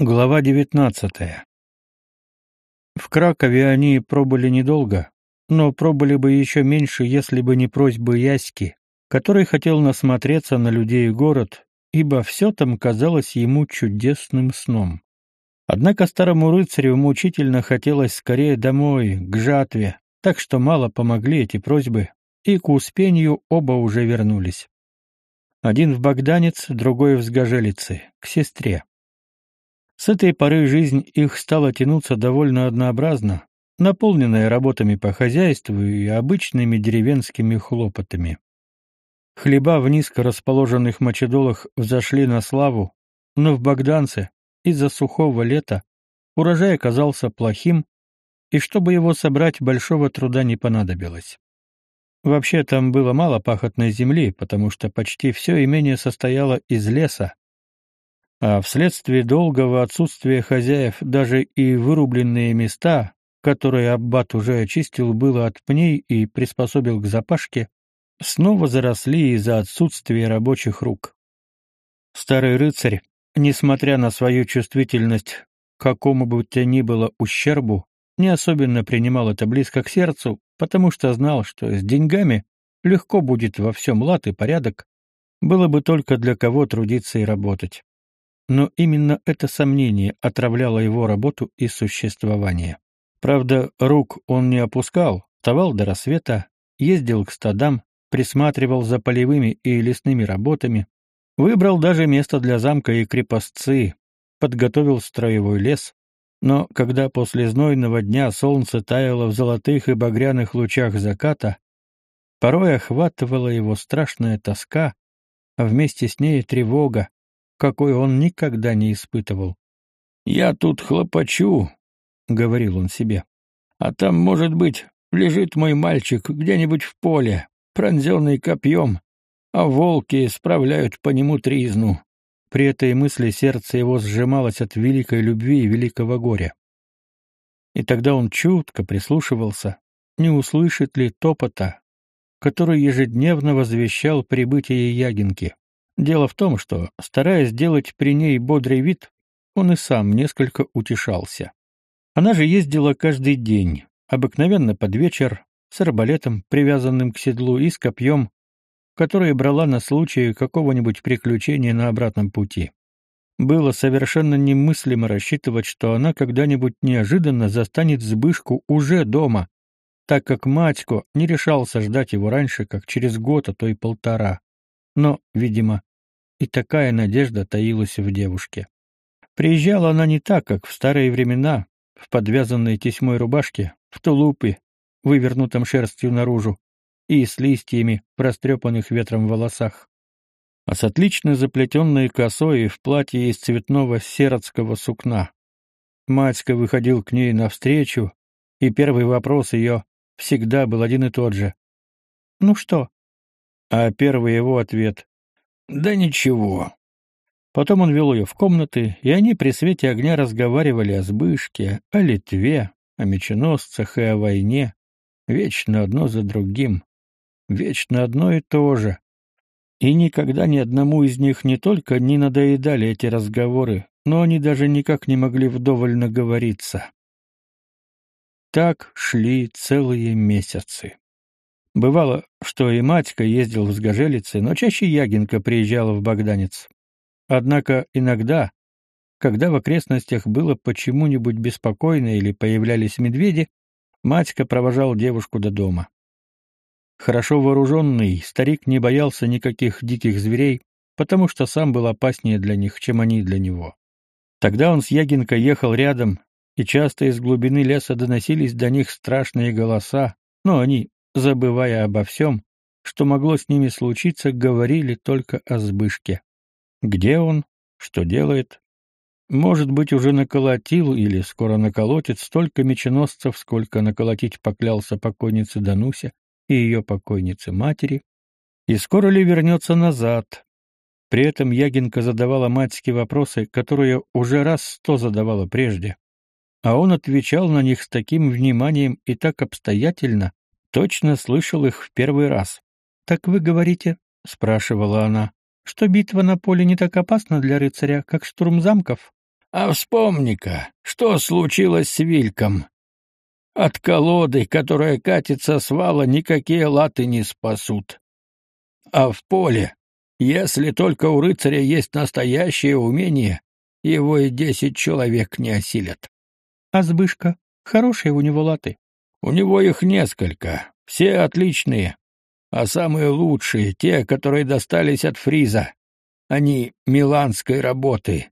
Глава девятнадцатая. В Кракове они пробыли недолго, но пробыли бы еще меньше, если бы не просьбы Яськи, который хотел насмотреться на людей и город, ибо все там казалось ему чудесным сном. Однако старому рыцарю мучительно хотелось скорее домой, к жатве, так что мало помогли эти просьбы, и к успению оба уже вернулись. Один в Богданец, другой в Сгожелицы, к сестре. С этой поры жизнь их стала тянуться довольно однообразно, наполненная работами по хозяйству и обычными деревенскими хлопотами. Хлеба в низко расположенных мочедолах взошли на славу, но в Богданце из-за сухого лета урожай оказался плохим, и чтобы его собрать, большого труда не понадобилось. Вообще там было мало пахотной земли, потому что почти все имение состояло из леса, а вследствие долгого отсутствия хозяев даже и вырубленные места, которые аббат уже очистил было от пней и приспособил к запашке, снова заросли из-за отсутствия рабочих рук. Старый рыцарь, несмотря на свою чувствительность к какому бы то ни было ущербу, не особенно принимал это близко к сердцу, потому что знал, что с деньгами легко будет во всем лад и порядок, было бы только для кого трудиться и работать. Но именно это сомнение отравляло его работу и существование. Правда, рук он не опускал, вставал до рассвета, ездил к стадам, присматривал за полевыми и лесными работами, выбрал даже место для замка и крепостцы, подготовил строевой лес, но когда после знойного дня солнце таяло в золотых и багряных лучах заката, порой охватывала его страшная тоска, а вместе с ней тревога, какой он никогда не испытывал. «Я тут хлопочу», — говорил он себе, — «а там, может быть, лежит мой мальчик где-нибудь в поле, пронзенный копьем, а волки справляют по нему тризну». При этой мысли сердце его сжималось от великой любви и великого горя. И тогда он чутко прислушивался, не услышит ли топота, который ежедневно возвещал прибытие Ягинки. Дело в том, что, стараясь сделать при ней бодрый вид, он и сам несколько утешался. Она же ездила каждый день, обыкновенно под вечер, с арбалетом, привязанным к седлу, и с копьем, которое брала на случай какого-нибудь приключения на обратном пути. Было совершенно немыслимо рассчитывать, что она когда-нибудь неожиданно застанет Збышку уже дома, так как Матько не решался ждать его раньше, как через год, а то и полтора. Но, видимо, и такая надежда таилась в девушке. Приезжала она не так, как в старые времена, в подвязанной тесьмой рубашке, в тулупе, вывернутом шерстью наружу, и с листьями в растрепанных ветром волосах, а с отлично заплетенной косой в платье из цветного серотского сукна. Матька выходил к ней навстречу, и первый вопрос ее всегда был один и тот же. «Ну что?» А первый его ответ «Да ничего». Потом он вел ее в комнаты, и они при свете огня разговаривали о Збышке, о Литве, о меченосцах и о войне, вечно одно за другим, вечно одно и то же. И никогда ни одному из них не только не надоедали эти разговоры, но они даже никак не могли вдоволь наговориться. Так шли целые месяцы. Бывало, что и Матька ездил в Сгожелице, но чаще Ягинка приезжала в Богданец. Однако иногда, когда в окрестностях было почему-нибудь беспокойно или появлялись медведи, Матька провожал девушку до дома. Хорошо вооруженный, старик не боялся никаких диких зверей, потому что сам был опаснее для них, чем они для него. Тогда он с Ягинкой ехал рядом, и часто из глубины леса доносились до них страшные голоса, но они забывая обо всем, что могло с ними случиться, говорили только о Збышке. Где он? Что делает? Может быть, уже наколотил или скоро наколотит столько меченосцев, сколько наколотить поклялся покойнице Данусе и ее покойнице матери, и скоро ли вернется назад. При этом Ягинка задавала матьке вопросы, которые уже раз сто задавала прежде, а он отвечал на них с таким вниманием и так обстоятельно, точно слышал их в первый раз. «Так вы говорите, — спрашивала она, — что битва на поле не так опасна для рыцаря, как штурм замков? А вспомни-ка, что случилось с Вильком. От колоды, которая катится с вала, никакие латы не спасут. А в поле, если только у рыцаря есть настоящее умение, его и десять человек не осилят. А Збышка? Хорошие у него латы? У него их несколько, все отличные, а самые лучшие — те, которые достались от Фриза. Они миланской работы.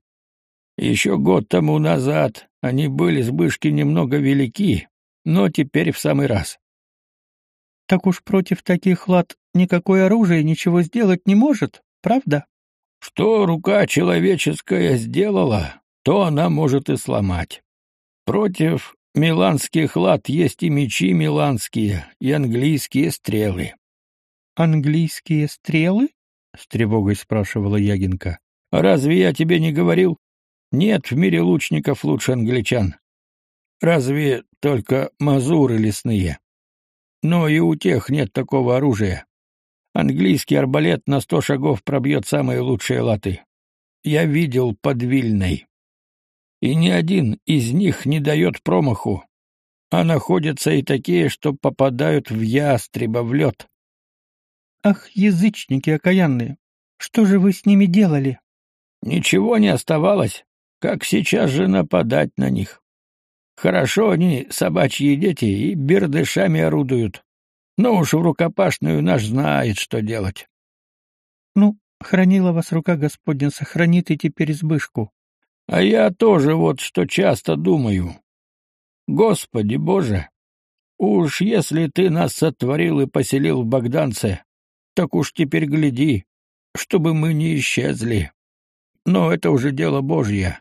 Еще год тому назад они были с Бышки немного велики, но теперь в самый раз. Так уж против таких лад никакое оружие ничего сделать не может, правда? Что рука человеческая сделала, то она может и сломать. Против миланских лад есть и мечи миланские, и английские стрелы. Английские стрелы? с тревогой спрашивала Ягинка. Разве я тебе не говорил? Нет в мире лучников лучше англичан. Разве только мазуры лесные. Но и у тех нет такого оружия. Английский арбалет на сто шагов пробьет самые лучшие латы. Я видел под Вильной. И ни один из них не дает промаху. А находятся и такие, что попадают в ястреба, в лед. Ах, язычники окаянные! Что же вы с ними делали? Ничего не оставалось как сейчас же нападать на них. Хорошо они, собачьи дети, и бердышами орудуют. Но уж в рукопашную наш знает, что делать. Ну, хранила вас рука Господня, сохранит и теперь избышку. А я тоже вот что часто думаю. Господи Боже, уж если ты нас сотворил и поселил в Богданце, так уж теперь гляди, чтобы мы не исчезли. Но это уже дело Божье.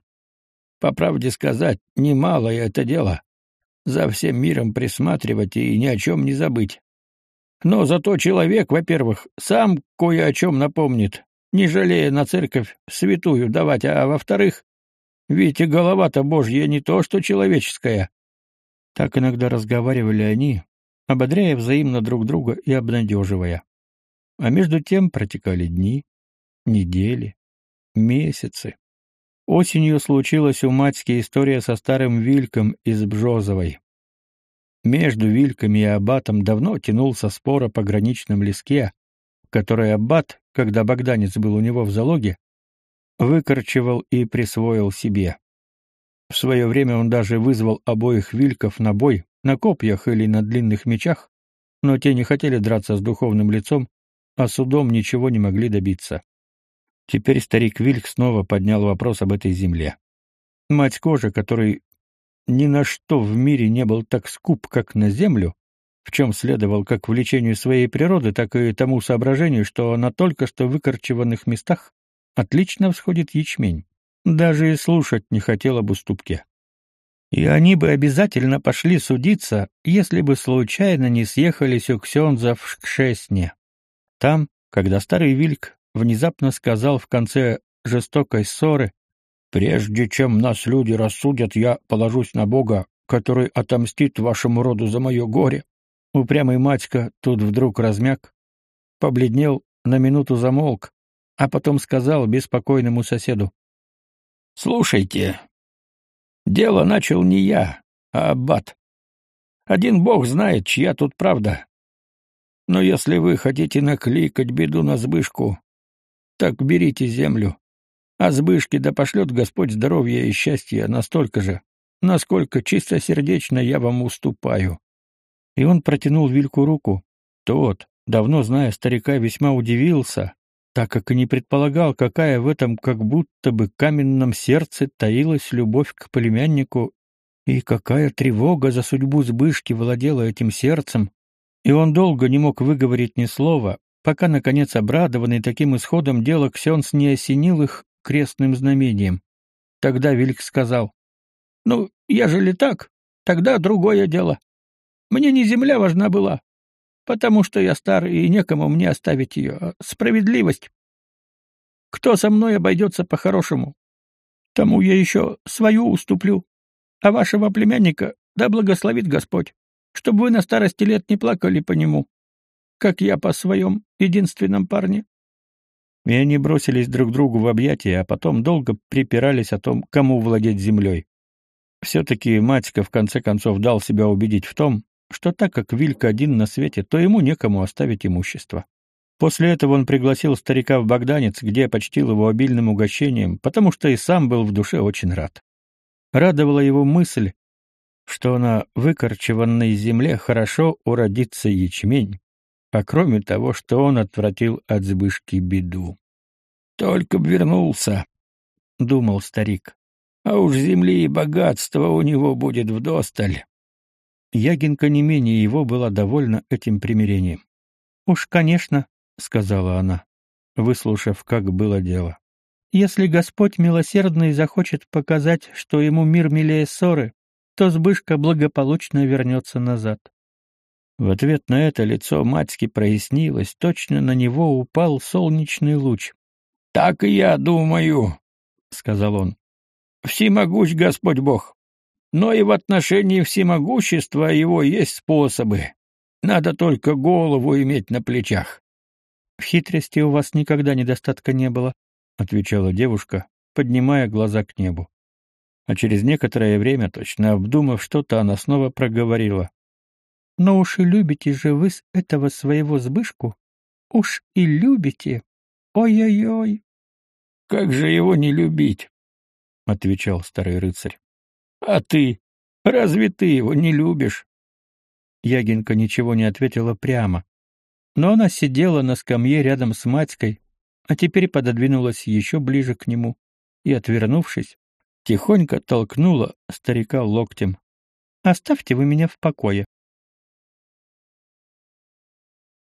По правде сказать, немалое это дело. За всем миром присматривать и ни о чем не забыть. Но зато человек, во-первых, сам кое о чем напомнит, не жалея на церковь святую давать, а во-вторых, и голова-то Божья не то, что человеческая. Так иногда разговаривали они, ободряя взаимно друг друга и обнадеживая. А между тем протекали дни, недели, месяцы. Осенью случилась у Матьки история со старым Вильком из Бжозовой. Между Вильками и Аббатом давно тянулся спор о пограничном леске, который Аббат, когда богданец был у него в залоге, выкорчевал и присвоил себе. В свое время он даже вызвал обоих Вильков на бой, на копьях или на длинных мечах, но те не хотели драться с духовным лицом, а судом ничего не могли добиться. Теперь старик Вильк снова поднял вопрос об этой земле. Мать кожи, который ни на что в мире не был так скуп, как на землю, в чем следовал как влечению своей природы, так и тому соображению, что на только что выкорчеванных местах отлично всходит ячмень. Даже и слушать не хотел об уступке. И они бы обязательно пошли судиться, если бы случайно не съехались у Ксенза в Шкшесне. Там, когда старый Вильк внезапно сказал в конце жестокой ссоры, «Прежде чем нас люди рассудят, я положусь на Бога, который отомстит вашему роду за мое горе». Упрямый матька тут вдруг размяк, побледнел, на минуту замолк, а потом сказал беспокойному соседу. «Слушайте, дело начал не я, а аббат. Один бог знает, чья тут правда. Но если вы хотите накликать беду на сбышку, так берите землю. А сбышки да пошлет Господь здоровья и счастья настолько же, насколько чистосердечно я вам уступаю. И он протянул Вильку руку. Тот, давно зная старика, весьма удивился, так как и не предполагал, какая в этом как будто бы каменном сердце таилась любовь к племяннику и какая тревога за судьбу Збышки владела этим сердцем, и он долго не мог выговорить ни слова, пока, наконец, обрадованный таким исходом дела, Ксенс не осенил их крестным знамением. Тогда Вильк сказал, «Ну, ежели так, тогда другое дело. Мне не земля важна была, потому что я стар и некому мне оставить ее. Справедливость. Кто со мной обойдется по-хорошему, тому я еще свою уступлю, а вашего племянника да благословит Господь, чтобы вы на старости лет не плакали по нему, как я по своем единственном парне. И они бросились друг другу в объятия, а потом долго припирались о том, кому владеть землей. Все-таки Матька в конце концов дал себя убедить в том, что так как Вилька один на свете, то ему некому оставить имущество. После этого он пригласил старика в Богданец, где почтил его обильным угощением, потому что и сам был в душе очень рад. Радовала его мысль, что на выкорчеванной земле хорошо уродится ячмень, а кроме того, что он отвратил от сбышки беду. «Только б вернулся», — думал старик, — «а уж земли и богатства у него будет вдосталь». Ягинка не менее его была довольна этим примирением. «Уж, конечно», — сказала она, выслушав, как было дело. «Если Господь милосердный захочет показать, что ему мир милее ссоры, то Сбышка благополучно вернется назад. В ответ на это лицо Матьки прояснилось, точно на него упал солнечный луч. «Так и я думаю», — сказал он. «Всемогущ Господь Бог. Но и в отношении всемогущества его есть способы. Надо только голову иметь на плечах». «В хитрости у вас никогда недостатка не было», — отвечала девушка, поднимая глаза к небу. А через некоторое время, точно обдумав что-то, она снова проговорила. Но уж и любите же вы с этого своего сбышку. Уж и любите. Ой-ой-ой. Как же его не любить? отвечал старый рыцарь. А ты? Разве ты его не любишь? Ягинка ничего не ответила прямо, но она сидела на скамье рядом с матькой, а теперь пододвинулась еще ближе к нему и, отвернувшись, тихонько толкнула старика локтем. «Оставьте вы меня в покое.